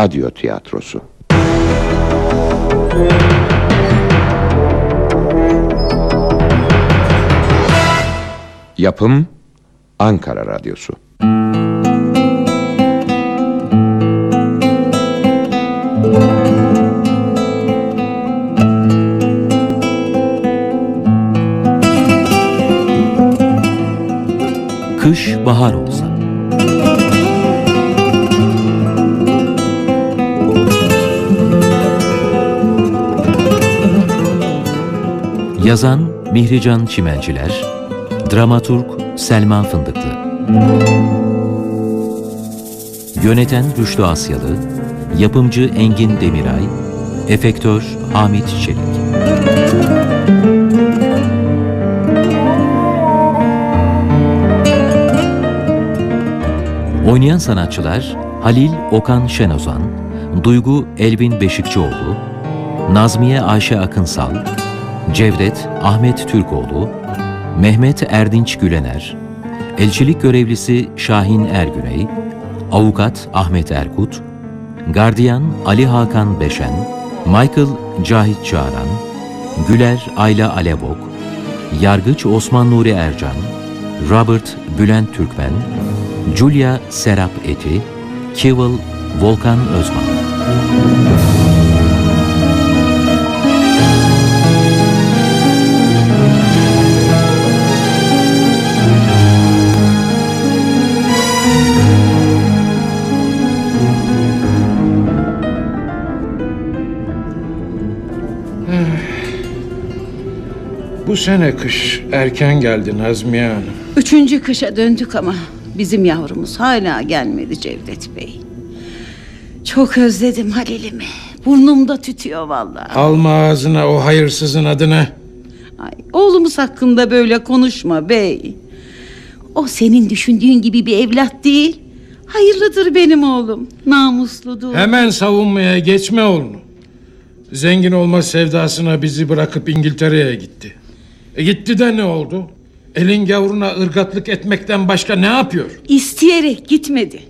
Radyo Tiyatrosu. Yapım Ankara Radyosu. Kış bahar olsa Yazan Mihrican Çimenciler Dramaturg Selma Fındıklı. Yöneten Rüştü Asyalı Yapımcı Engin Demiray Efektör Hamit Çelik. Oynayan sanatçılar Halil Okan Şenozan, Duygu Elvin Beşikçioğlu, Nazmiye Ayşe Akınsal, Cevdet Ahmet Türkoğlu, Mehmet Erdinç Gülener, Elçilik Görevlisi Şahin Ergüney, Avukat Ahmet Erkut, Gardiyan Ali Hakan Beşen, Michael Cahit Çağran, Güler Ayla Alebok, Yargıç Osman Nuri Ercan, Robert Bülent Türkmen, Julia Serap Eti, Kivil Volkan Özman. Bu sene kış erken geldi Nazmiye Hanım. Üçüncü kışa döndük ama bizim yavrumuz hala gelmedi Cevdet Bey. Çok özledim Halil'imi. Burnumda tütüyor vallahi. Alma ağzına o hayırsızın adını. Ay, oğlumuz hakkında böyle konuşma bey. O senin düşündüğün gibi bir evlat değil. Hayırlıdır benim oğlum. Namusludur. Hemen savunmaya geçme oğlunu. Zengin olma sevdasına bizi bırakıp İngiltere'ye gitti. E gitti de ne oldu? Elin gavruna ırgatlık etmekten başka ne yapıyor? İsteyerek gitmedi.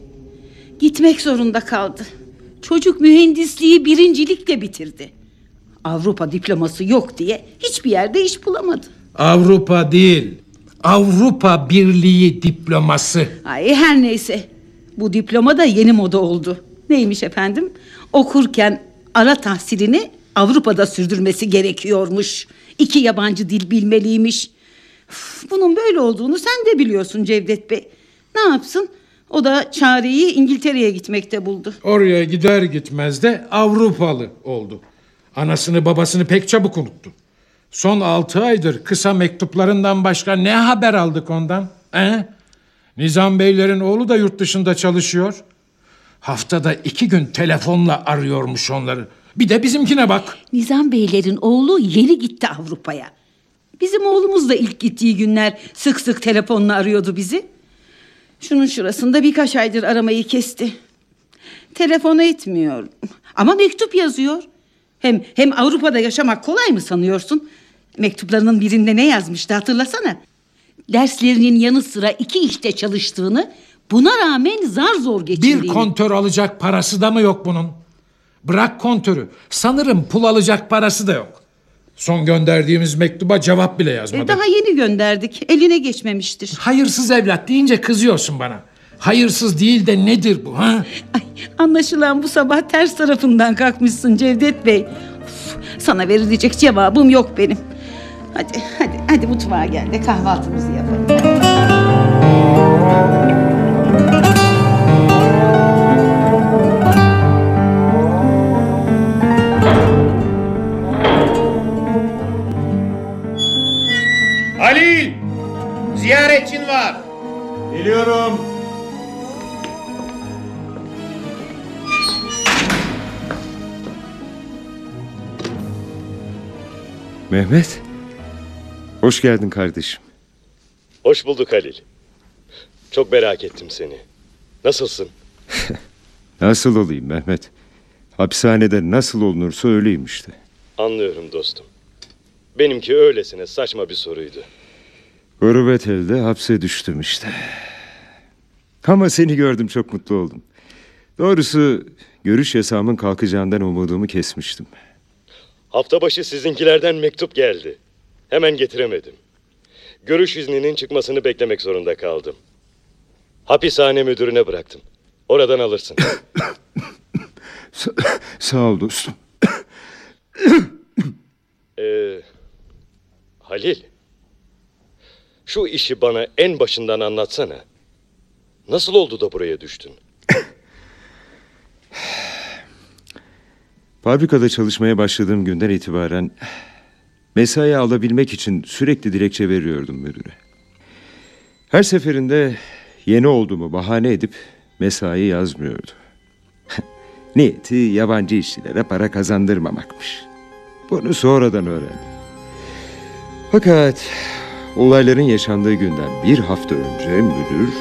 Gitmek zorunda kaldı. Çocuk mühendisliği birincilikle bitirdi. Avrupa diploması yok diye hiçbir yerde iş bulamadı. Avrupa değil, Avrupa Birliği diploması. Ay her neyse. Bu diploma da yeni moda oldu. Neymiş efendim? Okurken ara tahsilini Avrupa'da sürdürmesi gerekiyormuş. İki yabancı dil bilmeliymiş. Üf, Bunun böyle olduğunu sen de biliyorsun Cevdet Bey. Ne yapsın? O da çareyi İngiltere'ye gitmekte buldu. Oraya gider gitmez de Avrupalı oldu. Anasını babasını pek çabuk unuttu. Son altı aydır kısa mektuplarından başka ne haber aldık ondan? He? Nizam Beylerin oğlu da yurt dışında çalışıyor. Haftada iki gün telefonla arıyormuş onları. Bir de bizimkine bak. Nizam Beylerin oğlu yeni gitti Avrupa'ya. Bizim oğlumuz da ilk gittiği günler sık sık telefonla arıyordu bizi. Şunun şurasında birkaç aydır aramayı kesti. Telefonu etmiyor. Ama mektup yazıyor. Hem hem Avrupa'da yaşamak kolay mı sanıyorsun? Mektuplarının birinde ne yazmıştı hatırlasana. Derslerinin yanı sıra iki işte çalıştığını, buna rağmen zar zor geçirdiğini. Bir kontör alacak parası da mı yok bunun? Bırak kontörü. Sanırım pul alacak parası da yok. Son gönderdiğimiz mektuba cevap bile E, yazmadı. Daha yeni gönderdik. Eline geçmemiştir. Hayırsız evlat deyince kızıyorsun bana. Hayırsız değil de nedir bu ha? Ay, anlaşılan bu sabah ters tarafından kalkmışsın Cevdet Bey. Uf, sana verilecek cevabım yok benim. Hadi hadi hadi mutfağa gel de kahvaltımızı yapalım. Halil! Ziyaretçin var. Geliyorum. Mehmet Hoş geldin kardeşim Hoş bulduk Halil. Çok merak ettim seni. Nasılsın? Nasıl olayım Mehmet Hapishanede nasıl olunursa öyleyim işte Anlıyorum dostum. Benimki öylesine saçma bir soruydu. Gurbet elde hapse düştüm işte Ama seni gördüm çok mutlu oldum Doğrusu görüş yasağımın kalkacağından umudumu kesmiştim. Hafta başı sizinkilerden mektup geldi. Hemen getiremedim. Görüş izninin çıkmasını beklemek zorunda kaldım. Hapishane müdürüne bıraktım. Oradan alırsın. Sa- sağ ol dostum. Ee, Halil. Şu işi bana en başından anlatsana. Nasıl oldu da buraya düştün? Fabrikada çalışmaya başladığım günden itibaren mesai alabilmek için sürekli dilekçe veriyordum müdüre. Her seferinde yeni olduğumu bahane edip mesai yazmıyordu. Niyeti yabancı işçilere para kazandırmamakmış. Bunu sonradan öğrendim. Fakat olayların yaşandığı günden bir hafta önce müdür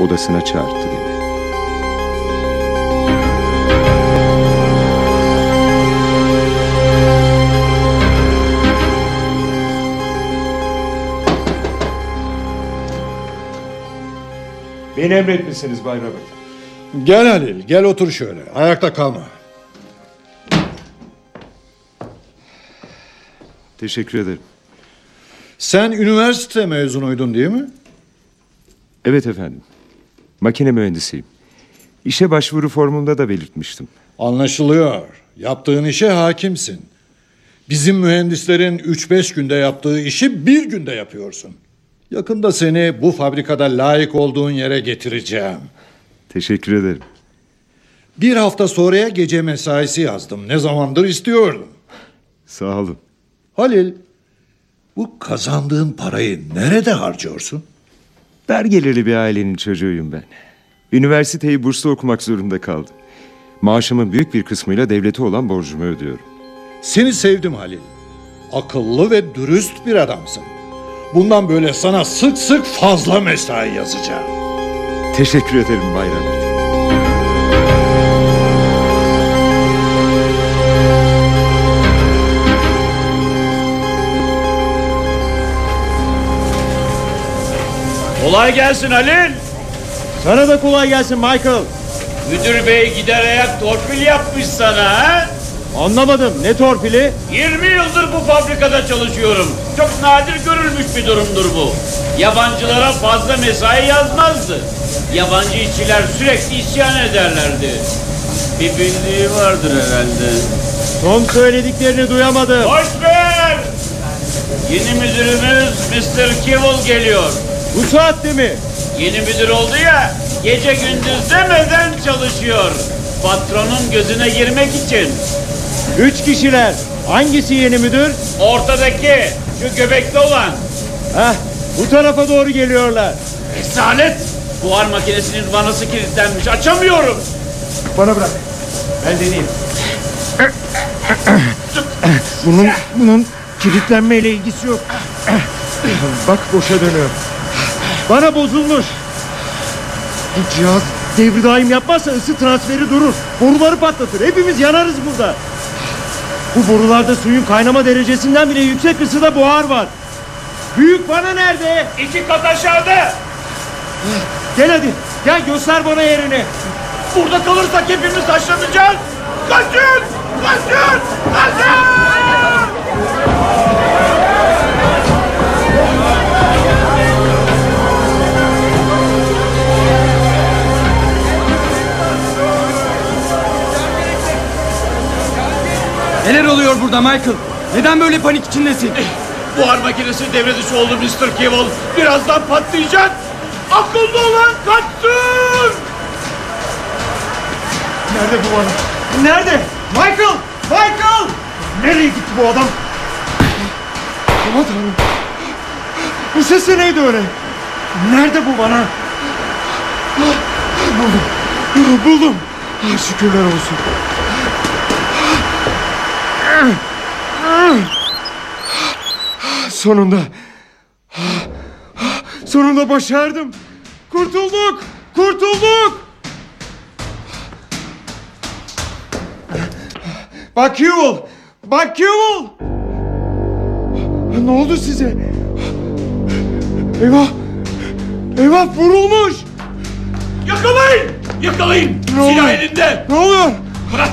odasına çağırdı beni. Beni emretmişsiniz Bay Robert. Gel Halil, gel otur şöyle. Ayakta kalma. Teşekkür ederim. Sen üniversite mezunuydun değil mi? Evet efendim. Makine mühendisiyim. İşe başvuru formunda da belirtmiştim. Anlaşılıyor. Yaptığın işe hakimsin. Bizim mühendislerin 3-5 günde yaptığı işi bir günde yapıyorsun. Yakında seni bu fabrikada layık olduğun yere getireceğim. Teşekkür ederim. Bir hafta sonraya gece mesaisi yazdım. Ne zamandır istiyordum. Sağ olun. Halil, bu kazandığın parayı nerede harcıyorsun? Dar gelirli bir ailenin çocuğuyum ben. Üniversiteyi burslu okumak zorunda kaldım. Maaşımın büyük bir kısmıyla devlete olan borcumu ödüyorum. Seni sevdim Halil. Akıllı ve dürüst bir adamsın. Bundan böyle sana sık sık fazla mesai yazacağım. Teşekkür ederim Bay Kolay gelsin Halil. Sana da kolay gelsin Michael. Müdür bey gider ayak torpil yapmış sana ha? Anlamadım. Ne torpili? 20 yıldır bu fabrikada çalışıyorum. Çok nadir görülmüş bir durumdur bu. Yabancılara fazla mesai yazmazdı. Yabancı işçiler sürekli isyan ederlerdi. Bir bildiği vardır herhalde. Son söylediklerini duyamadım. Boş ver! Yeni müdürümüz Mr. Kivil geliyor. Bu saatte mi? Yeni müdür oldu ya, gece gündüz demeden çalışıyor. Patronun gözüne girmek için. Üç kişiler. Hangisi yeni müdür? Ortadaki, şu göbekli olan. Heh, bu tarafa doğru geliyorlar. Rezalet! Buhar makinesinin vanası kilitlenmiş, açamıyorum. Bana bırak. Ben deneyeyim. bunun, bunun kilitlenmeyle ilgisi yok. Bak boşa dönüyor. Bana bozulmuş. Bu cihaz devri daim yapmazsa ısı transferi durur. Boruları patlatır. Hepimiz yanarız burada. Bu borularda suyun kaynama derecesinden bile yüksek ısıda buhar var. Büyük bana nerede? İki kat aşağıda. Gel hadi. Gel göster bana yerini. Burada kalırsak hepimiz taşlanacağız. Kaçın! Kaçın! Kaçın! Neler oluyor burada Michael? Neden böyle panik içindesin? Buhar makinesi devre dışı oldu Mr. Kivil. Birazdan patlayacak. Akıllı olan kaçsın! Nerede bu adam? Nerede? Michael! Michael! Nereye gitti bu adam? Aman tanrım. Bu ses de neydi öyle? Nerede bu bana? Buldum. Buldum. Şükürler olsun. Sonunda. Sonunda başardım. Kurtulduk. Kurtulduk. Bak Yuval! Bak Yuval! Ne oldu size? Eyvah! Eyvah vurulmuş! Yakalayın! Yakalayın. Ne oluyor? Silah elinde. Ne oluyor? Bırak.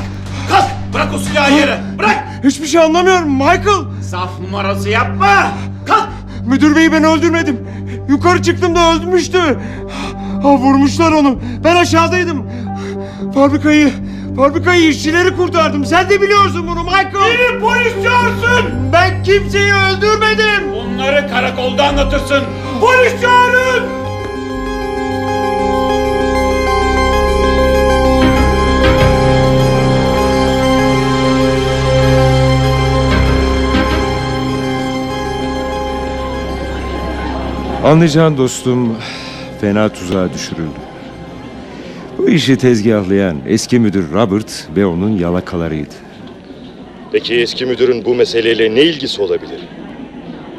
Kalk. Bırak o silahı yere. Bırak. Hiçbir şey anlamıyorum Michael. Saf numarası yapma. Kalk. Müdür beyi ben öldürmedim. Yukarı çıktım da öldürmüştü. Ha, vurmuşlar onu. Ben aşağıdaydım. Fabrikayı, fabrikayı işçileri kurtardım. Sen de biliyorsun bunu Michael. Beni polis çağırsın. Ben kimseyi öldürmedim. Bunları karakolda anlatırsın. Polis çağırın. Anlayacağın dostum fena tuzağa düşürüldü. Bu işi tezgahlayan eski müdür Robert ve onun yalakalarıydı. Peki eski müdürün bu meseleyle ne ilgisi olabilir?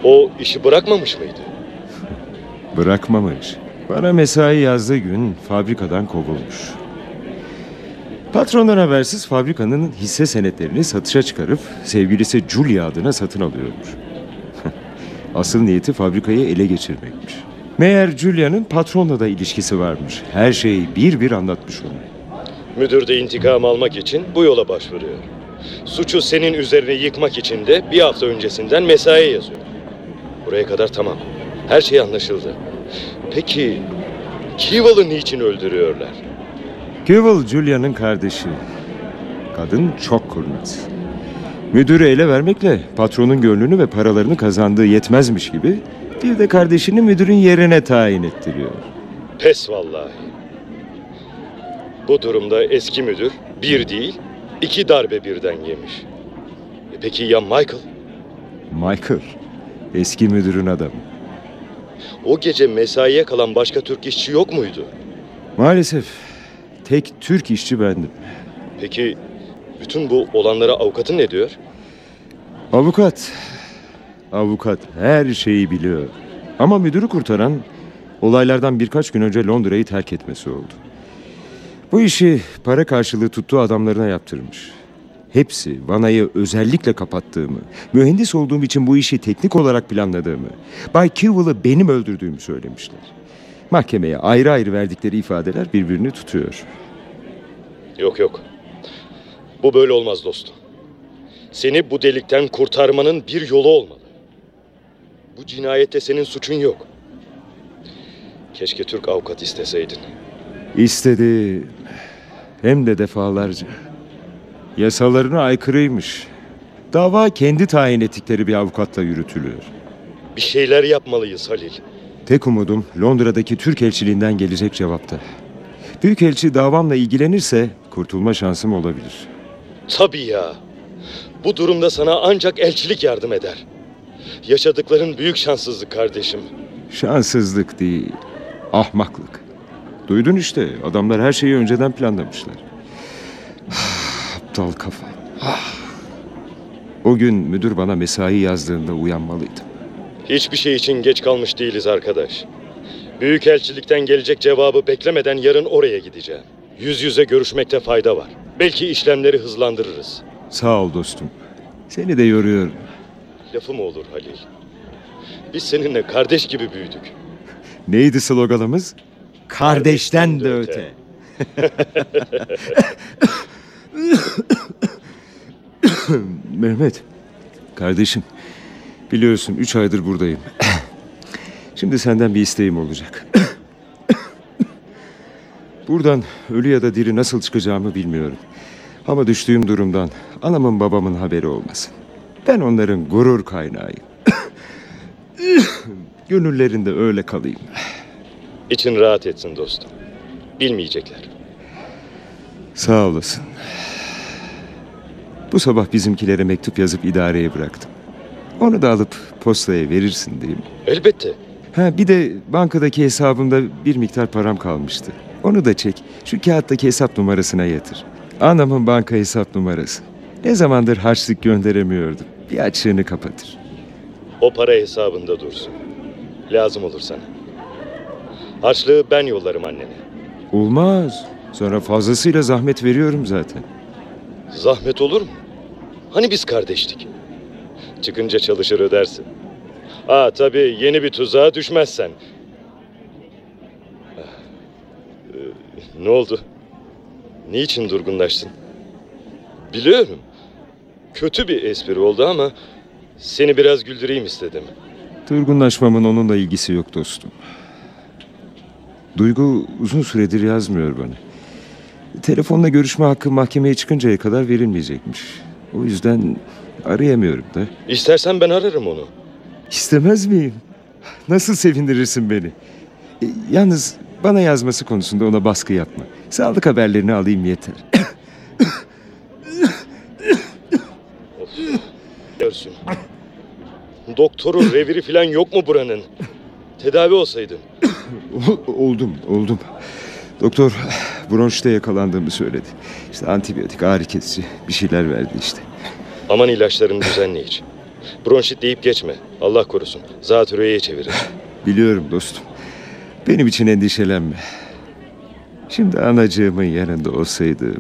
O işi bırakmamış mıydı? Bırakmamış. Bana mesai yazdığı gün fabrikadan kovulmuş. Patrondan habersiz fabrikanın hisse senetlerini satışa çıkarıp sevgilisi Julia adına satın alıyormuş. Asıl niyeti fabrikayı ele geçirmekmiş. Meğer Julia'nın patronla da ilişkisi varmış. Her şeyi bir bir anlatmış ona. Müdür de intikam almak için bu yola başvuruyor. Suçu senin üzerine yıkmak için de bir hafta öncesinden mesai yazıyor. Buraya kadar tamam. Her şey anlaşıldı. Peki Kival'ı niçin öldürüyorlar? Kewell Julia'nın kardeşi. Kadın çok kurnaz. Müdürü ele vermekle patronun gönlünü ve paralarını kazandığı yetmezmiş gibi bir de kardeşini müdürün yerine tayin ettiriyor. Pes vallahi. Bu durumda eski müdür bir değil iki darbe birden yemiş. E peki ya Michael? Michael, eski müdürün adamı. O gece mesaiye kalan başka Türk işçi yok muydu? Maalesef tek Türk işçi bendim. Peki bütün bu olanlara avukatın ne diyor? Avukat. Avukat her şeyi biliyor. Ama müdürü kurtaran olaylardan birkaç gün önce Londra'yı terk etmesi oldu. Bu işi para karşılığı tuttuğu adamlarına yaptırmış. Hepsi Vana'yı özellikle kapattığımı, mühendis olduğum için bu işi teknik olarak planladığımı, Bay Kewell'ı benim öldürdüğümü söylemişler. Mahkemeye ayrı ayrı verdikleri ifadeler birbirini tutuyor. Yok yok. Bu böyle olmaz dostum. Seni bu delikten kurtarmanın bir yolu olmalı. Bu cinayette senin suçun yok. Keşke Türk avukat isteseydin. İstedi. Hem de defalarca. Yasalarına aykırıymış. Dava kendi tayin ettikleri bir avukatla yürütülüyor. Bir şeyler yapmalıyız Halil. Tek umudum Londra'daki Türk elçiliğinden gelecek cevapta. Büyükelçi davamla ilgilenirse kurtulma şansım olabilir. Tabii ya. Bu durumda sana ancak elçilik yardım eder. Yaşadıkların büyük şanssızlık kardeşim. Şanssızlık değil, ahmaklık. Duydun işte, adamlar her şeyi önceden planlamışlar. Aptal kafa. Ah. O gün müdür bana mesai yazdığında uyanmalıydım. Hiçbir şey için geç kalmış değiliz arkadaş. Büyükelçilikten gelecek cevabı beklemeden yarın oraya gideceğim. Yüz yüze görüşmekte fayda var. Belki işlemleri hızlandırırız. Sağ ol dostum. Seni de yoruyorum. Lafı mı olur Halil? Biz seninle kardeş gibi büyüdük. Neydi sloganımız? Kardeşten de öte. Mehmet, kardeşim. Biliyorsun üç aydır buradayım. Şimdi senden bir isteğim olacak. Buradan ölü ya da diri nasıl çıkacağımı bilmiyorum. Ama düştüğüm durumdan anamın babamın haberi olmasın. Ben onların gurur kaynağıyım. Gönüllerinde öyle kalayım. İçin rahat etsin dostum. Bilmeyecekler. Sağ olasın. Bu sabah bizimkilere mektup yazıp idareye bıraktım. Onu da alıp postaya verirsin mi? Elbette. Ha bir de bankadaki hesabımda bir miktar param kalmıştı. Onu da çek. Şu kağıttaki hesap numarasına yatır. Anamın banka hesap numarası. Ne zamandır harçlık gönderemiyordum. Bir açığını kapatır. O para hesabında dursun. Lazım olur sana. Harçlığı ben yollarım annene. Olmaz. Sonra fazlasıyla zahmet veriyorum zaten. Zahmet olur mu? Hani biz kardeştik? Çıkınca çalışır ödersin. Aa tabii yeni bir tuzağa düşmezsen. Ah, e, Ne oldu? Niçin durgunlaştın? Biliyorum. Kötü bir espri oldu ama seni biraz güldüreyim istedim. Durgunlaşmamın onunla ilgisi yok dostum. Duygu uzun süredir yazmıyor bana. Telefonla görüşme hakkı mahkemeye çıkıncaya kadar verilmeyecekmiş. O yüzden arayamıyorum da. İstersen ben ararım onu. İstemez miyim? Nasıl sevindirirsin beni? E, yalnız bana yazması konusunda ona baskı yapma. Sağlık haberlerini alayım yeter. Görsün. Doktoru, reviri falan yok mu buranın? Tedavi olsaydın. O- oldum, oldum. Doktor bronşta yakalandığımı söyledi. İşte antibiyotik, ağrı kesici bir şeyler verdi işte. Aman ilaçlarını düzenle iç. Bronşit deyip geçme. Allah korusun. Zatürreye çevirir. Biliyorum dostum. Benim için endişelenme. Şimdi anacığımın yanında olsaydı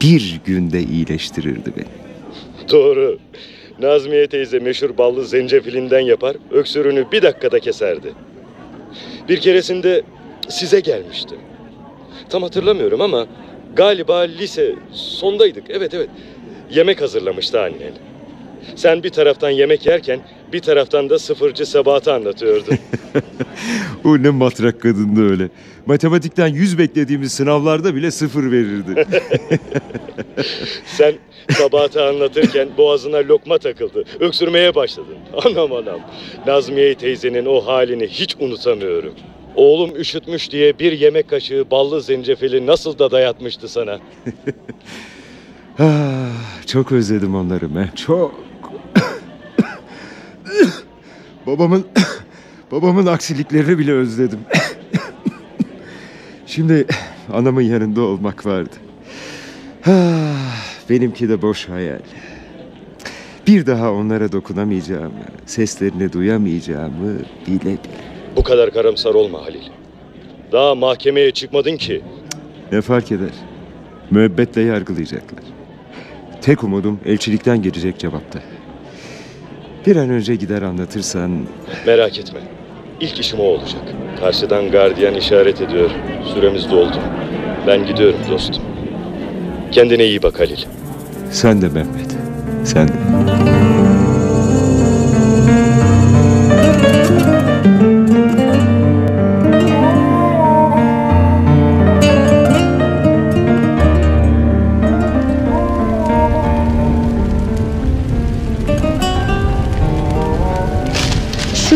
bir günde iyileştirirdi beni. Doğru. Nazmiye teyze meşhur ballı zencefilinden yapar, öksürüğünü bir dakikada keserdi. Bir keresinde size gelmiştim. Tam hatırlamıyorum ama galiba lise sondaydık. Evet evet. Yemek hazırlamıştı annen. Sen bir taraftan yemek yerken bir taraftan da sıfırcı Sebat'ı anlatıyordun. O ne matrak kadındı öyle. Matematikten yüz beklediğimiz sınavlarda bile sıfır verirdi. Sen Sabahat'ı anlatırken boğazına lokma takıldı. Öksürmeye başladın. Anam anam. Nazmiye teyzenin o halini hiç unutamıyorum. Oğlum üşütmüş diye bir yemek kaşığı ballı zencefili nasıl da dayatmıştı sana. Ah, çok özledim onları ben. Çok. Babamın babamın aksiliklerini bile özledim. Şimdi anamın yanında olmak vardı. Benimki de boş hayal. Bir daha onlara dokunamayacağımı, seslerini duyamayacağımı bile bile. Bu kadar karamsar olma Halil. Daha mahkemeye çıkmadın ki. Ne fark eder? Müebbetle yargılayacaklar. Tek umudum elçilikten gelecek cevapta. Bir an önce gider anlatırsan Merak etme. İlk işim o olacak. Karşıdan gardiyan işaret ediyor. Süremiz doldu. Ben gidiyorum dostum. Kendine iyi bak Halil. sen de Mehmet. Sen de.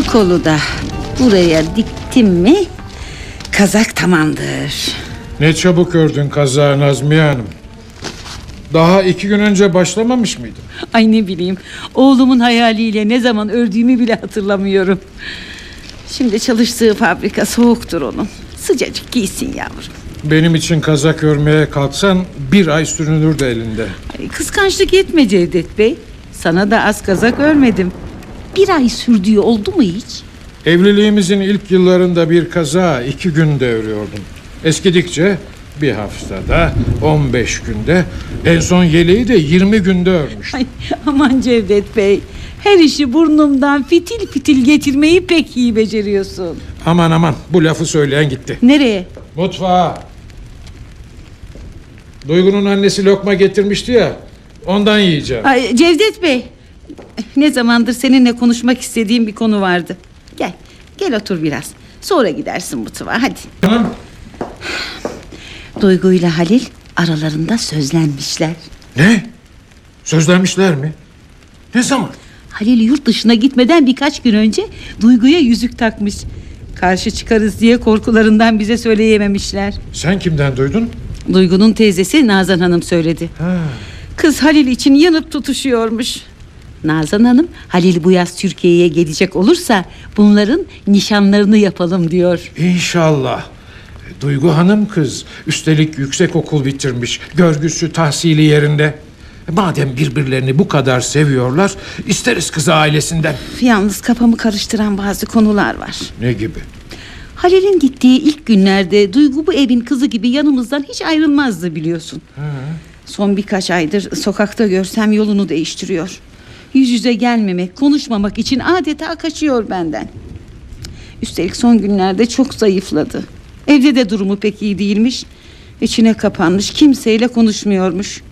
Şu kolu da buraya diktim mi kazak tamamdır. Ne çabuk ördün kaza Nazmiye Hanım. Daha iki gün önce başlamamış mıydın? Ay ne bileyim oğlumun hayaliyle ne zaman ördüğümü bile hatırlamıyorum. Şimdi çalıştığı fabrika soğuktur onun. Sıcacık giysin yavrum. Benim için kazak örmeye kalksan bir ay sürünürdü elinde. Ay, kıskançlık etme Cevdet Bey. Sana da az kazak örmedim. Bir ay sürdüğü oldu mu hiç? Evliliğimizin ilk yıllarında bir kaza iki günde örüyordum. Eskidikçe bir haftada, 15 günde, en son yeleği de 20 günde örmüş. Ay, aman Cevdet Bey. Her işi burnumdan fitil fitil getirmeyi pek iyi beceriyorsun. Aman aman bu lafı söyleyen gitti. Nereye? Mutfağa. Duygu'nun annesi lokma getirmişti ya. Ondan yiyeceğim. Ay, Cevdet Bey. Ne zamandır seninle konuşmak istediğim bir konu vardı. Gel, gel otur biraz. Sonra gidersin mutfağa hadi. Hanım, Duygu ile Halil aralarında sözlenmişler. Ne? Sözlenmişler mi? Ne zaman? Halil yurt dışına gitmeden birkaç gün önce Duygu'ya yüzük takmış. Karşı çıkarız diye korkularından bize söyleyememişler. Sen kimden duydun? Duygu'nun teyzesi Nazan Hanım söyledi. Ha. Kız Halil için yanıp tutuşuyormuş. Nazan Hanım Halil bu yaz Türkiye'ye gelecek olursa bunların nişanlarını yapalım diyor. İnşallah. Duygu hanım kız. Üstelik yüksek okul bitirmiş. Görgüsü tahsili yerinde. Madem birbirlerini bu kadar seviyorlar, isteriz kızı ailesinden. Yalnız kafamı karıştıran bazı konular var. Ne gibi? Halil'in gittiği ilk günlerde Duygu bu evin kızı gibi yanımızdan hiç ayrılmazdı biliyorsun. Son birkaç aydır sokakta görsem yolunu değiştiriyor. Yüz yüze gelmemek, konuşmamak için adeta kaçıyor benden. Üstelik son günlerde çok zayıfladı. Evde de durumu pek iyi değilmiş. İçine kapanmış kimseyle konuşmuyormuş.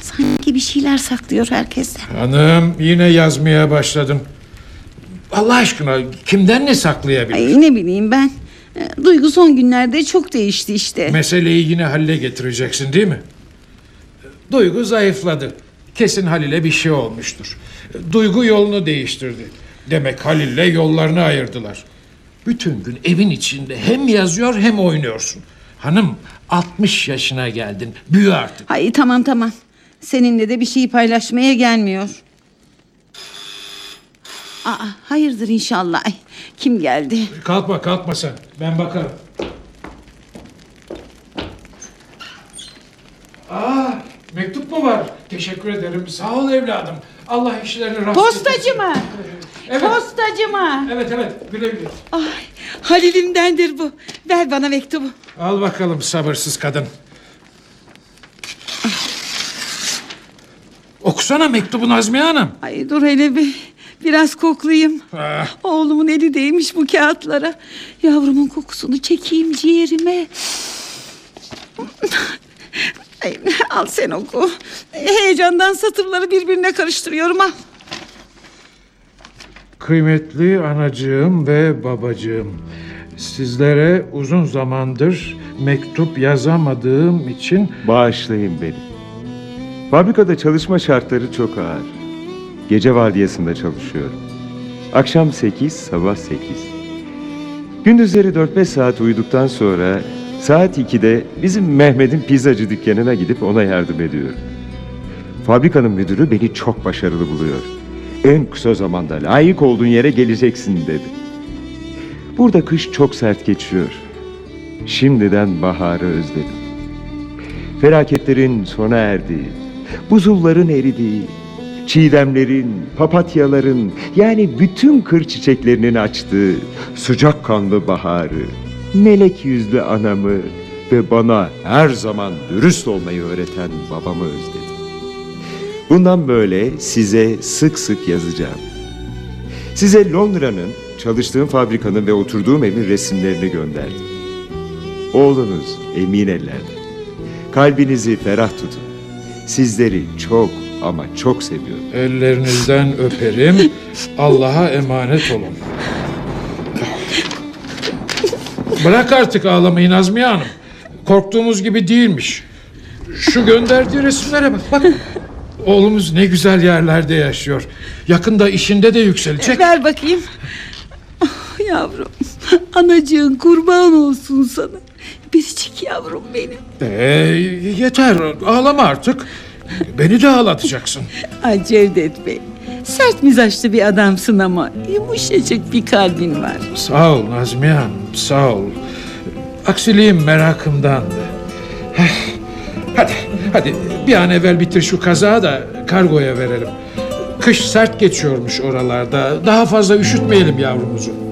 Sanki bir şeyler saklıyor herkesten. Hanım yine yazmaya başladım. Allah aşkına kimden ne saklayabilir? Ay ne bileyim ben. E, Duygu son günlerde çok değişti işte. Meseleyi yine Halil'e getireceksin değil mi? Duygu zayıfladı. Kesin Halil'e bir şey olmuştur. Duygu yolunu değiştirdi. Demek Halil'le yollarını ayırdılar. Bütün gün evin içinde hem yazıyor hem oynuyorsun. Hanım 60 yaşına geldin. Büyü artık. Ay tamam tamam. Seninle de bir şey paylaşmaya gelmiyor. Aa, hayırdır inşallah. Ay, kim geldi? Kalkma kalkma sen. Ben bakarım. Aa, mektup mu var? Teşekkür ederim. Sağ ol evladım. Allah işlerini rast Postacı mı? Evet. Postacı mı? Evet evet güle güle. Ay, Halil'imdendir bu. Ver bana mektubu. Al bakalım sabırsız kadın. Okusana mektubu Nazmiye Hanım. Ay dur hele bir. Biraz koklayayım. Ah, Oğlumun eli değmiş bu kağıtlara. Yavrumun kokusunu çekeyim ciğerime. Ay, al sen oku. Heyecandan satırları birbirine karıştırıyorum al. Kıymetli anacığım ve babacığım. Sizlere uzun zamandır mektup yazamadığım için Bağışlayın beni. Fabrikada çalışma şartları çok ağır. Gece vardiyasında çalışıyorum. Akşam 8, sabah 8. Gündüzleri 4-5 saat uyuduktan sonra saat 2'de bizim Mehmet'in pizzacı dükkanına gidip ona yardım ediyorum. Fabrikanın müdürü beni çok başarılı buluyor. En kısa zamanda layık olduğun yere geleceksin dedi. Burada kış çok sert geçiyor. Şimdiden baharı özledim. Felaketlerin sona erdiği, buzulların eridiği, çiğdemlerin, papatyaların yani bütün kır çiçeklerinin açtığı sıcakkanlı baharı, melek yüzlü anamı ve bana her zaman dürüst olmayı öğreten babamı özledim. Bundan böyle size sık sık yazacağım. Size Londra'nın, çalıştığım fabrikanın ve oturduğum evin resimlerini gönderdim. Oğlunuz emin ellerde. Kalbinizi ferah tutun. Sizleri çok ama çok seviyorum. ellerinizden öperim. Allah'a emanet olun. Bırak artık ağlamayı Nazmiye Hanım. Korktuğumuz gibi değilmiş. Şu gönderdiği resimlere bak. Bak. Oğlumuz ne güzel yerlerde yaşıyor. Yakında işinde de yükselecek. Ver bakayım. Ah, yavrum. Anacığın kurban olsun sana. Biricik yavrum benim. Ee, yeter ağlama artık. Beni de ağlatacaksın. Ay Cevdet Bey. Sert mizaçlı bir adamsın ama yumuşacık bir kalbin var. Sağ ol Nazmiye Hanım sağ ol. Aksiliğim merakımdandı. Hadi hadi bir an evvel bitir şu kazağı da kargoya verelim. Kış sert geçiyormuş oralarda. Daha fazla üşütmeyelim yavrumuzu.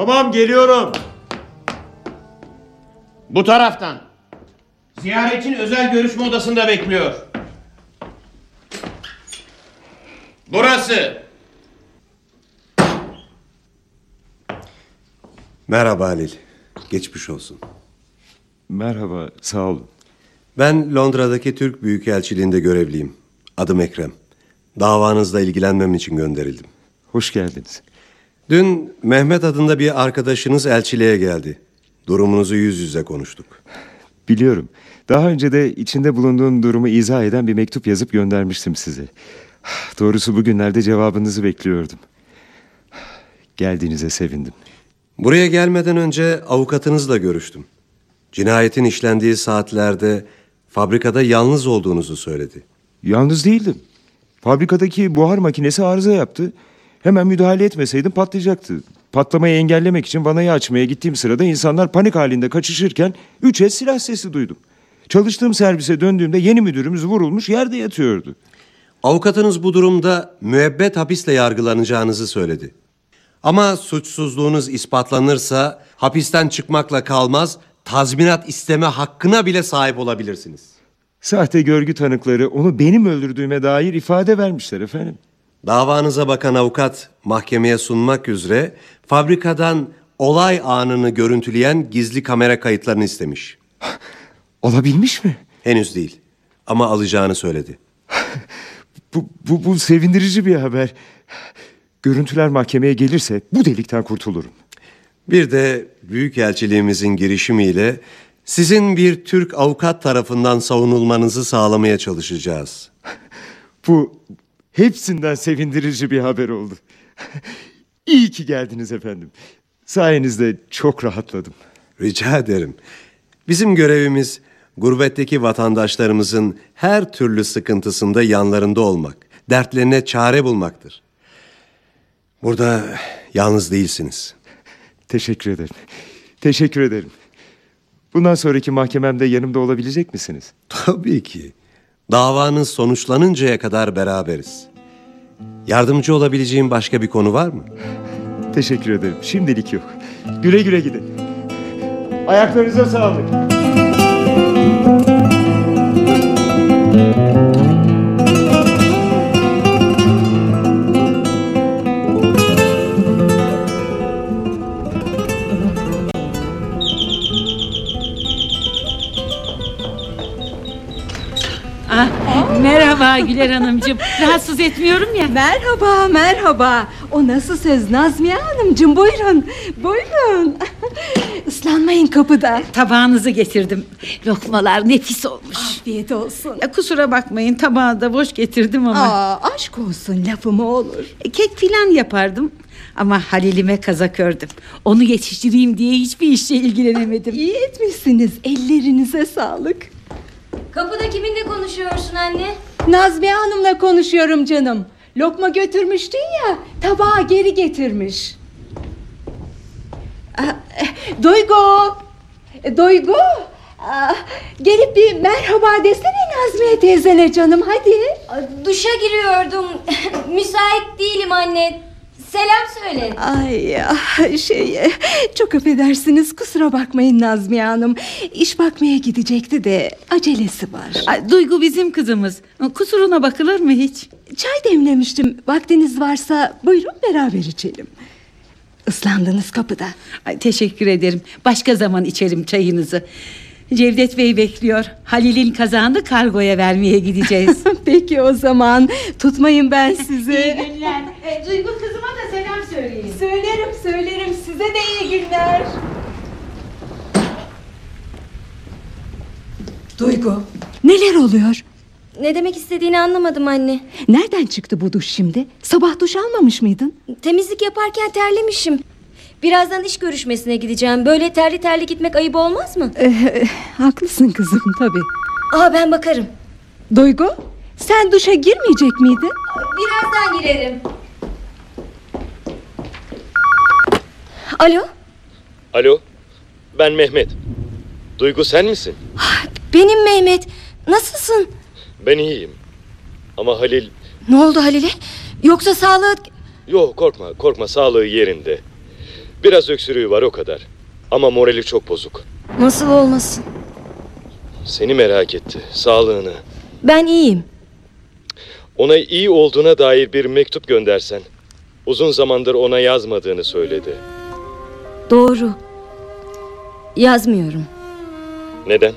Tamam geliyorum. Bu taraftan. Ziyaretçin özel görüşme odasında bekliyor. Burası. Merhaba Halil. Geçmiş olsun. Merhaba, sağ olun. Ben Londra'daki Türk Büyükelçiliğinde görevliyim. Adım Ekrem. Davanızla ilgilenmem için gönderildim. Hoş geldiniz. Dün Mehmet adında bir arkadaşınız elçiliğe geldi. Durumunuzu yüz yüze konuştuk. Biliyorum. Daha önce de içinde bulunduğum durumu izah eden bir mektup yazıp göndermiştim size. Doğrusu bugünlerde cevabınızı bekliyordum. Geldiğinize sevindim. Buraya gelmeden önce avukatınızla görüştüm. Cinayetin işlendiği saatlerde fabrikada yalnız olduğunuzu söyledi. Yalnız değildim. Fabrikadaki buhar makinesi arıza yaptı. Hemen müdahale etmeseydim patlayacaktı. Patlamayı engellemek için vanayı açmaya gittiğim sırada insanlar panik halinde kaçışırken üç el silah sesi duydum. Çalıştığım servise döndüğümde yeni müdürümüz vurulmuş yerde yatıyordu. Avukatınız bu durumda müebbet hapisle yargılanacağınızı söyledi. Ama suçsuzluğunuz ispatlanırsa hapisten çıkmakla kalmaz, tazminat isteme hakkına bile sahip olabilirsiniz. Sahte görgü tanıkları onu benim öldürdüğüme dair ifade vermişler efendim. Davanıza bakan avukat mahkemeye sunmak üzere fabrikadan olay anını görüntüleyen gizli kamera kayıtlarını istemiş. Olabilmiş mi? Henüz değil ama alacağını söyledi. Bu, bu, bu sevindirici bir haber. Görüntüler mahkemeye gelirse bu delikten kurtulurum. Bir de Büyükelçiliğimizin girişimiyle sizin bir Türk avukat tarafından savunulmanızı sağlamaya çalışacağız. Bu hepsinden sevindirici bir haber oldu. İyi ki geldiniz efendim. Sayenizde çok rahatladım. Rica ederim. Bizim görevimiz gurbetteki vatandaşlarımızın her türlü sıkıntısında yanlarında olmak, dertlerine çare bulmaktır. Burada yalnız değilsiniz. Teşekkür ederim. Teşekkür ederim. Bundan sonraki mahkememde yanımda olabilecek misiniz? Tabii ki. Davanız sonuçlanıncaya kadar beraberiz. Yardımcı olabileceğim başka bir konu var mı? Teşekkür ederim. Şimdilik yok. Güle güle gidin. Ayaklarınıza sağlık. Merhaba Güler Hanımcığım. Rahatsız etmiyorum ya. Merhaba, merhaba. O nasıl söz Nazmiye Hanımcığım? Buyurun, buyurun. Islanmayın kapıda. Tabağınızı getirdim. Lokmalar nefis olmuş. Afiyet olsun. Ya, kusura bakmayın tabağı da boş getirdim ama. Aa, aşk olsun lafı mı olur? E, Kek filan yapardım. Ama Halil'ime kazak ördüm. Onu yetiştireyim diye hiçbir işle ilgilenemedim. İyi etmişsiniz. Ellerinize sağlık. Kapıda kiminle konuşuyorsun anne? Nazmiye Hanım'la konuşuyorum canım. Lokma götürmüştün ya, tabağı geri getirmiş. Aa, eh, Duygu! E, Duygu! Aa, gelip bir merhaba desene Nazmiye teyzene canım hadi. Duşa giriyordum. Müsait değilim anne. Selam söyle. Ay ah, şey çok affedersiniz kusura bakmayın Nazmiye Hanım. İş bakmaya gidecekti de acelesi var. Ay, Duygu bizim kızımız. Kusuruna bakılır mı hiç? Çay demlemiştim. Vaktiniz varsa buyurun beraber içelim. Islandınız kapıda. Ay, teşekkür ederim. Başka zaman içerim çayınızı. Cevdet Bey bekliyor. Halil'in kazağını kargoya vermeye gideceğiz. Peki o zaman tutmayın ben sizi. günler. Duygu kızıma da selam söyleyin. Söylerim söylerim size de iyi günler. Duygu neler oluyor? Ne demek istediğini anlamadım anne. Nereden çıktı bu duş şimdi? Sabah duş almamış mıydın? Temizlik yaparken terlemişim. Birazdan iş görüşmesine gideceğim. Böyle terli terli gitmek ayıp olmaz mı? Ee, haklısın kızım tabii. Aa ben bakarım. Duygu sen duşa girmeyecek miydin? Birazdan girerim. Alo? Alo, ben Mehmet. Duygu sen misin? Benim Mehmet. Nasılsın? Ben iyiyim. Ama Halil... Ne oldu Halil'e? Yoksa sağlığı... Yok korkma, korkma sağlığı yerinde. Biraz öksürüğü var o kadar. Ama morali çok bozuk. Nasıl olmasın? Seni merak etti, sağlığını. Ben iyiyim. Ona iyi olduğuna dair bir mektup göndersen. Uzun zamandır ona yazmadığını söyledi. Doğru. Yazmıyorum. Neden?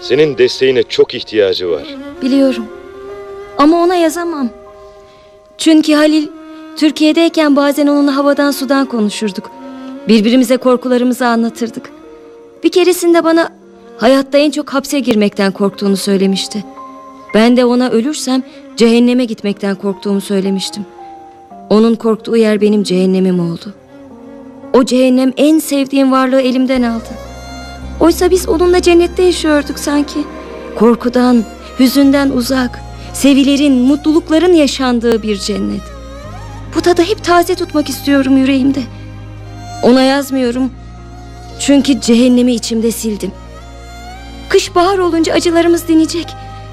Senin desteğine çok ihtiyacı var. Biliyorum. Ama ona yazamam. Çünkü Halil Türkiye'deyken bazen onunla havadan sudan konuşurduk. Birbirimize korkularımızı anlatırdık. Bir keresinde bana hayatta en çok hapse girmekten korktuğunu söylemişti. Ben de ona ölürsem cehenneme gitmekten korktuğumu söylemiştim. Onun korktuğu yer benim cehennemim oldu. O cehennem en sevdiğim varlığı elimden aldı. Oysa biz onunla cennette yaşıyorduk sanki. Korkudan, hüzünden uzak, sevilerin, mutlulukların yaşandığı bir cennet. Bu tadı hep taze tutmak istiyorum yüreğimde. Ona yazmıyorum. Çünkü cehennemi içimde sildim. Kış bahar olunca acılarımız dinecek.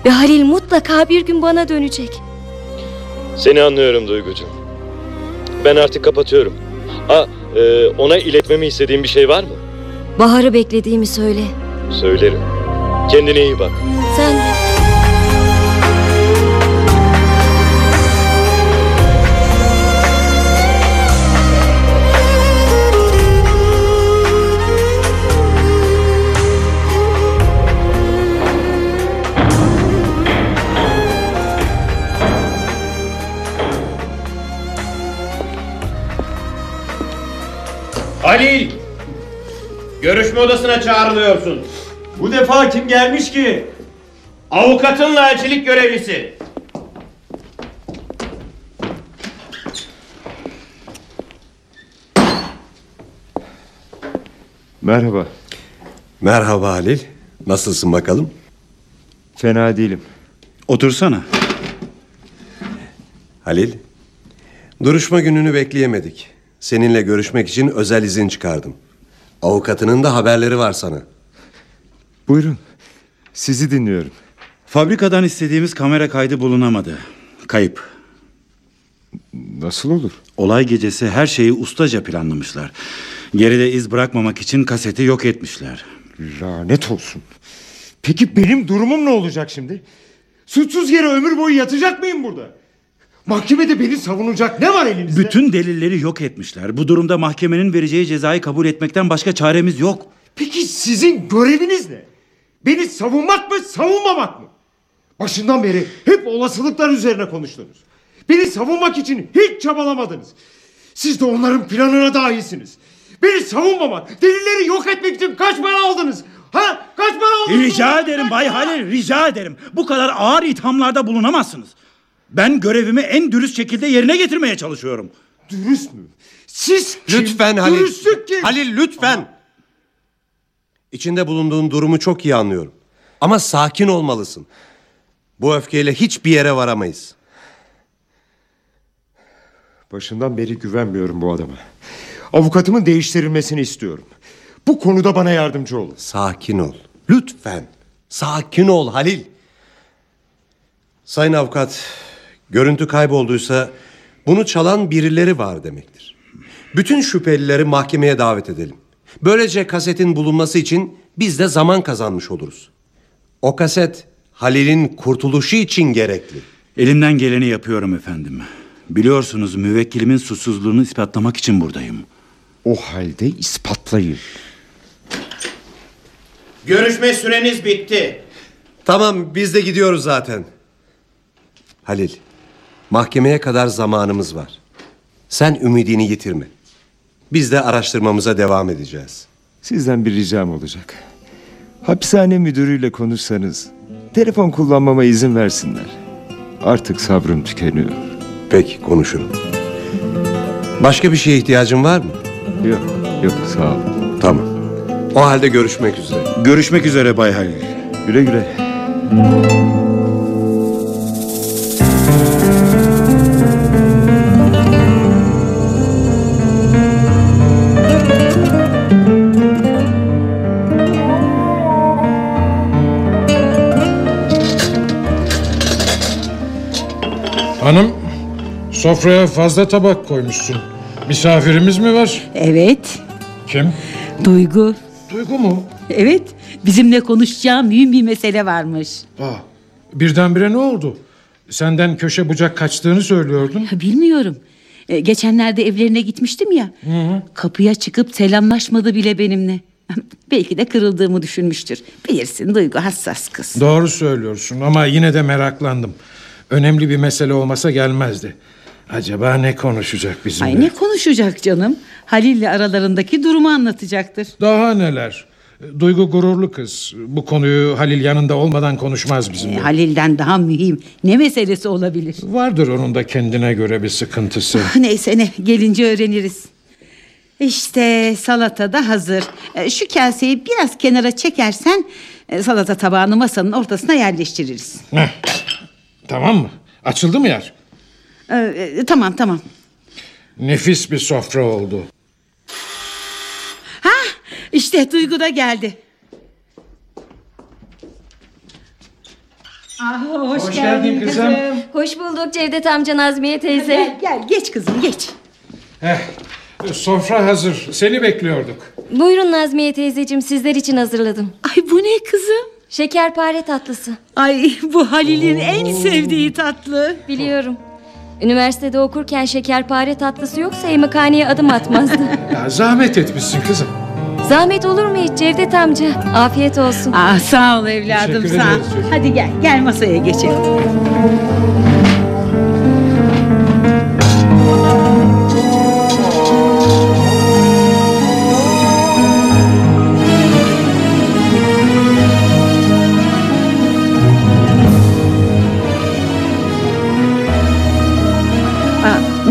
Ve Halil mutlaka bir gün bana dönecek. Seni anlıyorum Duygucuğum. Ben artık kapatıyorum. Aa, e, ona iletmemi istediğin bir şey var mı? Bahar'ı beklediğimi söyle. Söylerim. Kendine iyi bak. Halil! Görüşme odasına çağrılıyorsun. Bu defa kim gelmiş ki? Avukatınla elçilik görevlisi. Merhaba. Merhaba Halil. Nasılsın bakalım? Fena değilim. Otursana. Halil, duruşma gününü bekleyemedik. Seninle görüşmek için özel izin çıkardım. Avukatının da haberleri var sana. Buyurun. Sizi dinliyorum. Fabrikadan istediğimiz kamera kaydı bulunamadı. Kayıp. Nasıl olur? Olay gecesi her şeyi ustaca planlamışlar. Geride iz bırakmamak için kaseti yok etmişler. Lanet olsun. Peki benim durumum ne olacak şimdi? Suçsuz yere ömür boyu yatacak mıyım burada? Mahkemede beni savunacak ne var elinizde? Bütün delilleri yok etmişler. Bu durumda mahkemenin vereceği cezayı kabul etmekten başka çaremiz yok. Peki sizin göreviniz ne? Beni savunmak mı savunmamak mı? Başından beri hep olasılıklar üzerine konuştunuz. Beni savunmak için hiç çabalamadınız. Siz de onların planına dahilsiniz. Beni savunmamak, delilleri yok etmek için kaç para aldınız? Ha? Kaç para aldınız? Rica ederim Bay Halil, rica ederim. Bu kadar ağır ithamlarda bulunamazsınız. Ben görevimi en dürüst şekilde yerine getirmeye çalışıyorum. Dürüst mü? Siz kim? Lütfen Halil. Dürüstlük kim? Halil lütfen. İçinde bulunduğun durumu çok iyi anlıyorum. Ama sakin olmalısın. Bu öfkeyle hiçbir yere varamayız. Başından beri güvenmiyorum bu adama. Avukatımın değiştirilmesini istiyorum. Bu konuda bana yardımcı olun. Sakin ol. Lütfen. Sakin ol Halil. Sayın avukat, görüntü kaybolduysa bunu çalan birileri var demektir. Bütün şüphelileri mahkemeye davet edelim. Böylece kasetin bulunması için biz de zaman kazanmış oluruz. O kaset Halil'in kurtuluşu için gerekli. Elimden geleni yapıyorum efendim. Biliyorsunuz müvekkilimin suçsuzluğunu ispatlamak için buradayım. O halde ispatlayın. Görüşme süreniz bitti. Tamam biz de gidiyoruz zaten. Halil, mahkemeye kadar zamanımız var. Sen ümidini yitirme. Biz de araştırmamıza devam edeceğiz. Sizden bir ricam olacak. Hapishane müdürüyle konuşsanız telefon kullanmama izin versinler. Artık sabrım tükeniyor. Peki konuşurum. Başka bir şeye ihtiyacın var mı? Yok, yok sağ ol. Tamam. O halde görüşmek üzere. Görüşmek üzere Bay Halil. Güle güle. Sofraya fazla tabak koymuşsun. Misafirimiz mi var? Evet. Kim? Duygu. Duygu mu? Evet. Bizimle konuşacağı mühim bir mesele varmış. Aa, birdenbire ne oldu? Senden köşe bucak kaçtığını söylüyordun. Ha, bilmiyorum. Ee, geçenlerde evlerine gitmiştim ya. Kapıya çıkıp selamlaşmadı bile benimle. Belki de kırıldığımı düşünmüştür. Bilirsin Duygu hassas kız. Doğru söylüyorsun ama yine de meraklandım. Önemli bir mesele olmasa gelmezdi. Acaba ne konuşacak bizimle? Ay ne konuşacak canım? Halil'le aralarındaki durumu anlatacaktır. Daha neler? Duygu gururlu kız. Bu konuyu Halil yanında olmadan konuşmaz bizimle. Halil'den daha mühim ne meselesi olabilir? Vardır onun da kendine göre bir sıkıntısı. Neyse ne gelince öğreniriz. İşte salata da hazır. Ee, Şu kaseyi biraz kenara çekersen e, salata tabağını masanın ortasına yerleştiririz. Heh. Tamam mı? Açıldı mı yer? Ee, e, tamam tamam. Nefis bir sofra oldu. Ha işte Duygu da geldi. Ah, hoş, geldin kızım. Hoş bulduk Cevdet amca Nazmiye teyze. Gel, gel geç kızım geç. Eh, sofra hazır. Seni bekliyorduk. Buyurun Nazmiye teyzeciğim sizler için hazırladım. Ay bu ne kızım? Şekerpare tatlısı. Ay bu Halil'in en sevdiği tatlı. Biliyorum. Üniversitede okurken şekerpare tatlısı yoksa yemekhaneye adım atmazdı. Ya zahmet etmişsin kızım. Zahmet olur mu hiç Cevdet amca? Afiyet olsun. Aa, sağ ol evladım Teşekkür sağ ol. ederiz çocuğum. Hadi gel gel masaya geçelim.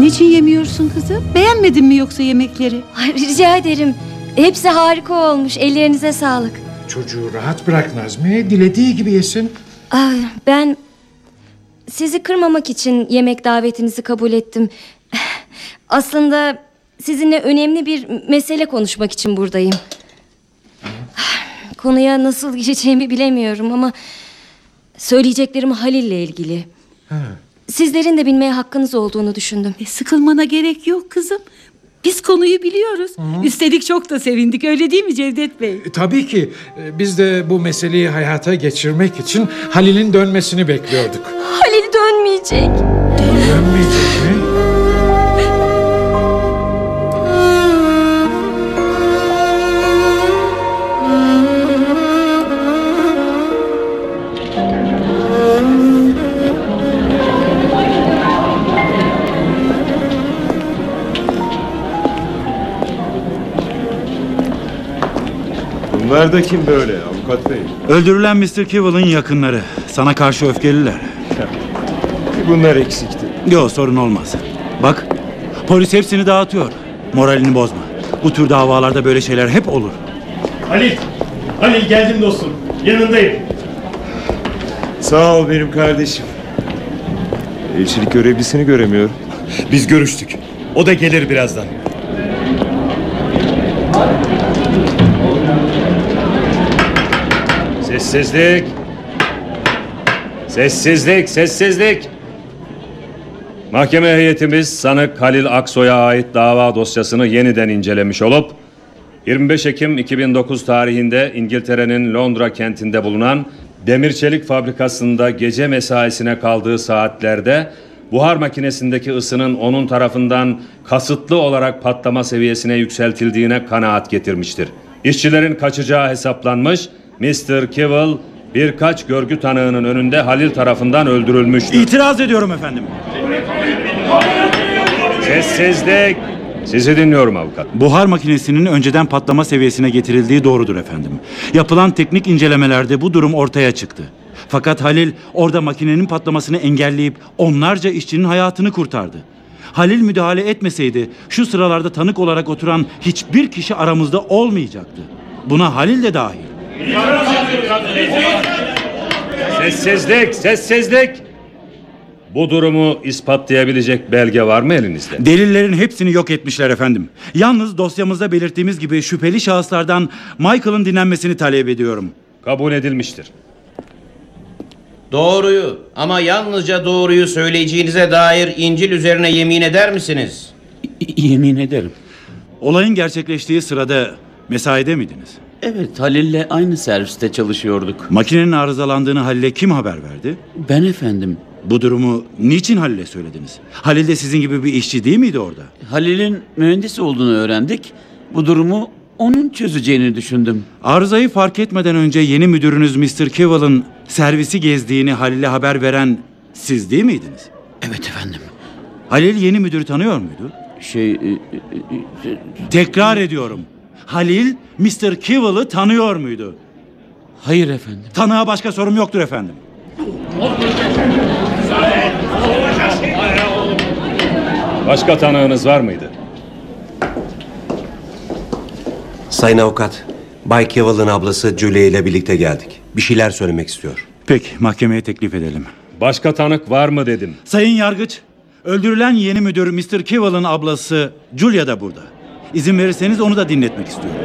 Niçin yemiyorsun kızım? Beğenmedin mi yoksa yemekleri? Ay, rica ederim. Hepsi harika olmuş. Ellerinize sağlık. Çocuğu rahat bırak Nazmiye. Dilediği gibi yesin. Ay, ben sizi kırmamak için yemek davetinizi kabul ettim. Aslında sizinle önemli bir mesele konuşmak için buradayım. Konuya nasıl gireceğimi bilemiyorum ama söyleyeceklerim Halil'le ilgili. Sizlerin de bilmeye hakkınız olduğunu düşündüm. E, sıkılmana gerek yok kızım. Biz konuyu biliyoruz. Üstelik çok da sevindik öyle değil mi Cevdet Bey? E, tabii ki e, biz de bu meseleyi hayata geçirmek için Halil'in dönmesini bekliyorduk. Halil dönmeyecek. Dönmeyecek mi? Bunlar da kim böyle avukat bey? Öldürülen Mr. Kivel'ın yakınları. Sana karşı öfkeliler. Bunlar eksikti. Yok sorun olmaz. Bak polis hepsini dağıtıyor. Moralini bozma. Bu tür davalarda böyle şeyler hep olur. Halil, Halil geldim dostum. Yanındayım. Sağ ol benim kardeşim. Elçilik görevlisini göremiyorum. Biz görüştük. O da gelir birazdan. Sessizlik. Sessizlik, sessizlik. Mahkeme heyetimiz sanık Halil Aksoy'a ait dava dosyasını yeniden incelemiş olup 25 Ekim 2009 tarihinde İngiltere'nin Londra kentinde bulunan demir çelik fabrikasında gece mesaisine kaldığı saatlerde buhar makinesindeki ısının onun tarafından kasıtlı olarak patlama seviyesine yükseltildiğine kanaat getirmiştir. İşçilerin kaçacağı hesaplanmış, Mr. Kivell birkaç görgü tanığının önünde Halil tarafından öldürülmüştür. İtiraz ediyorum efendim. Sessizlik. Sizi dinliyorum avukat. Buhar makinesinin önceden patlama seviyesine getirildiği doğrudur efendim. Yapılan teknik incelemelerde bu durum ortaya çıktı. Fakat Halil orada makinenin patlamasını engelleyip onlarca işçinin hayatını kurtardı. Halil müdahale etmeseydi şu sıralarda tanık olarak oturan hiçbir kişi aramızda olmayacaktı. Buna Halil de dahil. Sessizlik, sessizlik. Bu durumu ispatlayabilecek belge var mı elinizde? Delillerin hepsini yok etmişler efendim. Yalnız dosyamızda belirttiğimiz gibi şüpheli şahıslardan Michael'ın dinlenmesini talep ediyorum. Kabul edilmiştir. Doğruyu ama yalnızca doğruyu söyleyeceğinize dair İncil üzerine yemin eder misiniz? Yemin ederim. Olayın gerçekleştiği sırada mesaide miydiniz? Evet Halil'le aynı serviste çalışıyorduk. Makinenin arızalandığını Halil'e kim haber verdi? Ben efendim. Bu durumu niçin Halil'e söylediniz? Halil de sizin gibi bir işçi değil miydi orada? Halil'in mühendis olduğunu öğrendik. Bu durumu onun çözeceğini düşündüm. Arızayı fark etmeden önce yeni müdürünüz Mr. Kivall'ın servisi gezdiğini Halil'e haber veren siz değil miydiniz? Evet efendim. Halil yeni müdürü tanıyor muydu? Şey... e, e, e, Tekrar ediyorum. Halil Mr. Kivall'ı tanıyor muydu? Hayır efendim. Tanığa başka sorum yoktur efendim. Başka tanığınız var mıydı? Sayın avukat, Bay Keval'ın ablası Julia ile birlikte geldik. Bir şeyler söylemek istiyor. Peki mahkemeye teklif edelim. Başka tanık var mı dedim. Sayın Yargıç, öldürülen yeni müdür Mr. Kivall'ın ablası Julia da burada. İzin verirseniz onu da dinletmek istiyorum.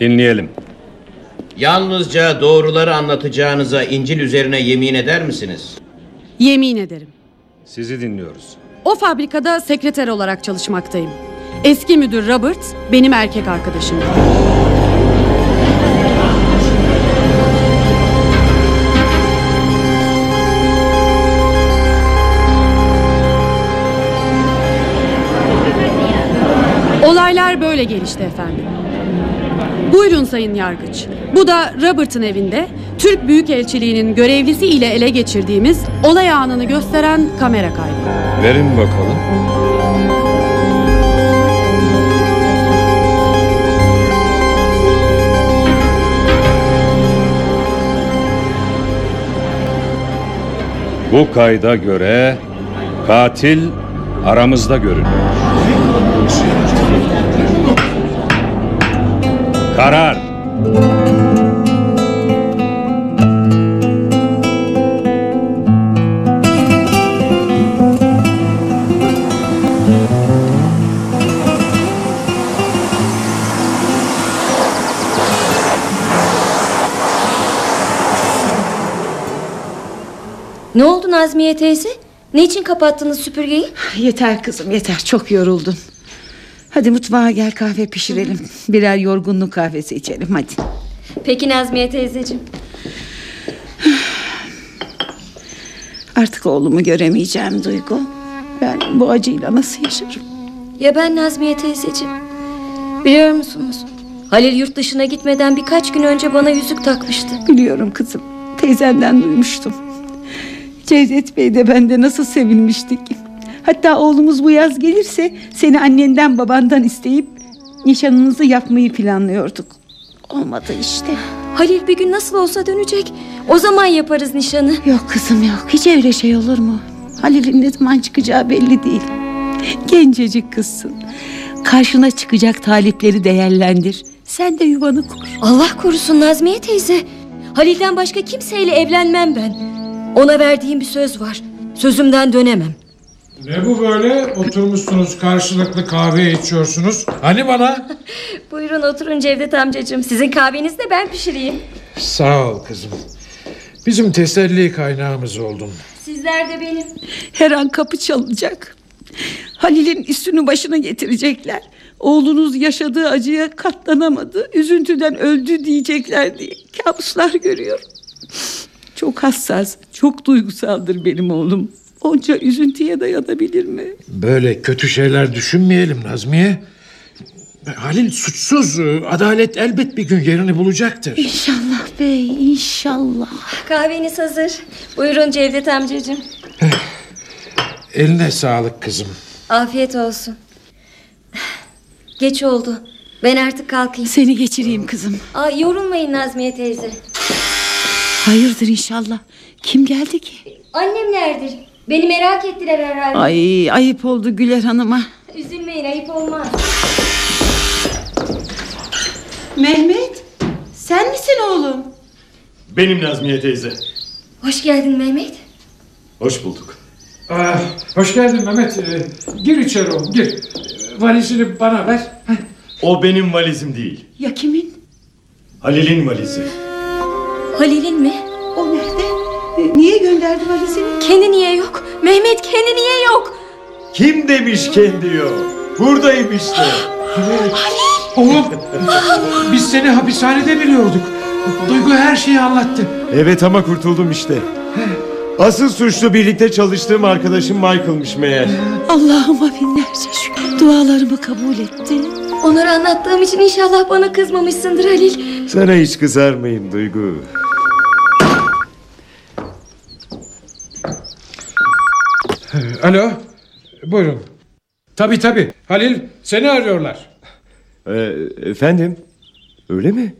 Dinleyelim. Yalnızca doğruları anlatacağınıza İncil üzerine yemin eder misiniz? Yemin ederim. Sizi dinliyoruz. O fabrikada sekreter olarak çalışmaktayım. Eski müdür Robert benim erkek arkadaşım. Böyle gelişti efendim. Buyurun sayın yargıç. Bu da Robert'ın evinde Türk Büyükelçiliği'nin görevlisi ile ele geçirdiğimiz olay anını gösteren kamera kaydı. Verin bakalım. Bu kayda göre katil aramızda görünüyor. Karar. Ne oldu Nazmiye teyze? Niçin kapattınız süpürgeyi? Yeter kızım yeter çok yoruldun. Hadi mutfağa gel kahve pişirelim. Birer yorgunluk kahvesi içelim hadi. Peki Nazmiye teyzeciğim. Artık oğlumu göremeyeceğim Duygu. Ben bu acıyla nasıl yaşarım? Ya ben Nazmiye teyzeciğim? Biliyor musunuz? Halil yurt dışına gitmeden birkaç gün önce bana yüzük takmıştı. Biliyorum kızım. Teyzenden duymuştum. Cevdet Bey de bende nasıl sevinmiştik. Hatta oğlumuz bu yaz gelirse seni annenden babandan isteyip nişanınızı yapmayı planlıyorduk. Olmadı işte. Halil bir gün nasıl olsa dönecek. O zaman yaparız nişanı. Yok kızım yok. Hiç öyle şey olur mu? Halil'in ne zaman çıkacağı belli değil. Gencecik kızsın. Karşına çıkacak talipleri değerlendir. Sen de yuvanı kur. Allah korusun Nazmiye teyze. Halil'den başka kimseyle evlenmem ben. Ona verdiğim bir söz var. Sözümden dönemem. Ne bu böyle? Oturmuşsunuz karşılıklı kahve içiyorsunuz. Hani bana? Buyurun oturun Cevdet amcacığım. Sizin kahvenizi de ben pişireyim. Sağ ol kızım. Bizim teselli kaynağımız oldun. Sizler de benim. Her an kapı çalacak. Halil'in üstünü başına getirecekler. Oğlunuz yaşadığı acıya katlanamadı. Üzüntüden öldü diyecekler diye kabuslar görüyorum. Çok hassas, çok duygusaldır benim oğlum. Onca üzüntüye dayanabilir mi? Böyle kötü şeyler düşünmeyelim Nazmiye. Halil suçsuz. Adalet elbet bir gün yerini bulacaktır. İnşallah bey, inşallah. Kahveniz hazır. Buyurun Cevdet amcacığım. Eline sağlık kızım. Afiyet olsun. Geç oldu. Ben artık kalkayım. Seni geçireyim kızım. Aa, yorulmayın Nazmiye teyze. Hayırdır inşallah. Kim geldi ki? Annemlerdir. Beni merak ettiler herhalde. Ay ayıp oldu Güler Hanım'a. Üzülmeyin ayıp olmaz. Mehmet, sen misin oğlum? Benim Nazmiye teyze. Hoş geldin Mehmet. Hoş bulduk. Ah, hoş geldin Mehmet. Ee, gir içeri oğlum gir. Ee, Valizini bana ver. Heh. O benim valizim değil. Ya kimin? Halil'in valizi. Halil'in mi? Niye gönderdi valizini? Kendi niye yok? Mehmet kendi niye yok? Kim demiş kendi yok? Buradayım işte. Oğlum biz seni hapishanede biliyorduk. Duygu her şeyi anlattı. Evet ama kurtuldum işte. Asıl suçlu birlikte çalıştığım arkadaşım Michael'mış meğer. Allah'ıma binlerce şükür. Dualarımı kabul etti. Onları anlattığım için inşallah bana kızmamışsındır Halil. Sana hiç kızarmayın Duygu. Alo. Buyurun. Tabii tabii. Halil seni arıyorlar. Ee, efendim? Öyle mi?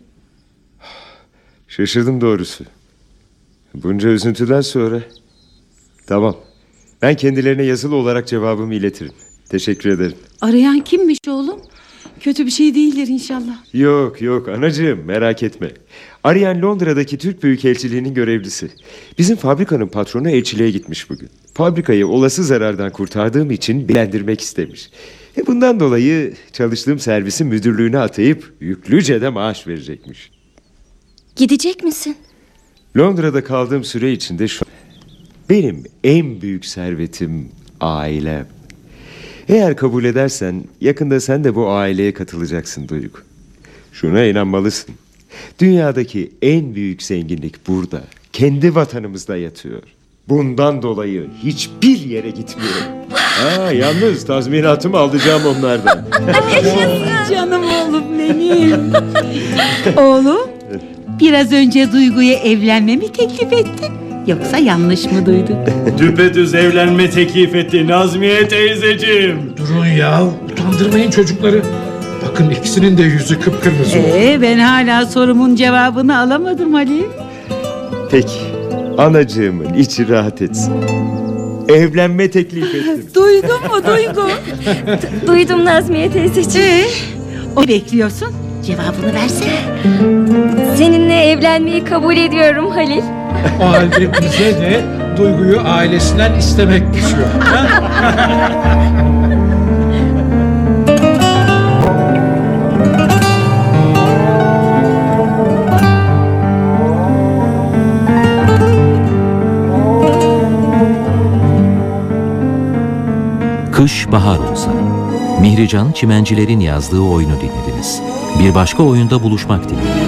Şaşırdım doğrusu. Bunca üzüntüden sonra. Tamam. Ben kendilerine yazılı olarak cevabımı iletirim. Teşekkür ederim. Arayan kimmiş oğlum? Kötü bir şey değildir inşallah. Yok yok anacığım merak etme. Arayan Londra'daki Türk Büyükelçiliği'nin görevlisi. Bizim fabrikanın patronu elçiliğe gitmiş bugün. Fabrikayı olası zarardan kurtardığım için bilendirmek istemiş. E bundan dolayı çalıştığım servisin müdürlüğüne atayıp yüklüce de maaş verecekmiş. Gidecek misin? Londra'da kaldığım süre içinde şu... Benim en büyük servetim ailem. Eğer kabul edersen yakında sen de bu aileye katılacaksın Duygu. Şuna inanmalısın. Dünyadaki en büyük zenginlik burada. Kendi vatanımızda yatıyor. Bundan dolayı hiçbir yere gitmiyorum. Ha, yalnız tazminatımı alacağım onlardan. Canım oğlum benim. oğlum biraz önce Duygu'ya evlenme mi teklif ettin? Yoksa yanlış mı duydun? Düpedüz evlenme teklif etti Nazmiye teyzeciğim. Durun ya utandırmayın çocukları. Bakın ikisinin de yüzü kıpkırmızı oldu. Ee, ben hala sorumun cevabını alamadım Ali. Peki, anacığımın içi rahat etsin. Evlenme teklif ettim. Duydun mu Duygu? Duydum Nazmiye teyzeciğim. Ee, o bekliyorsun. Cevabını versene. Seninle evlenmeyi kabul ediyorum Halil. O halde bize de Duygu'yu ailesinden istemek düşüyor. Kış bahar olsa. Mihrican Çimencilerin yazdığı oyunu dinlediniz. Bir başka oyunda buluşmak dileğiyle.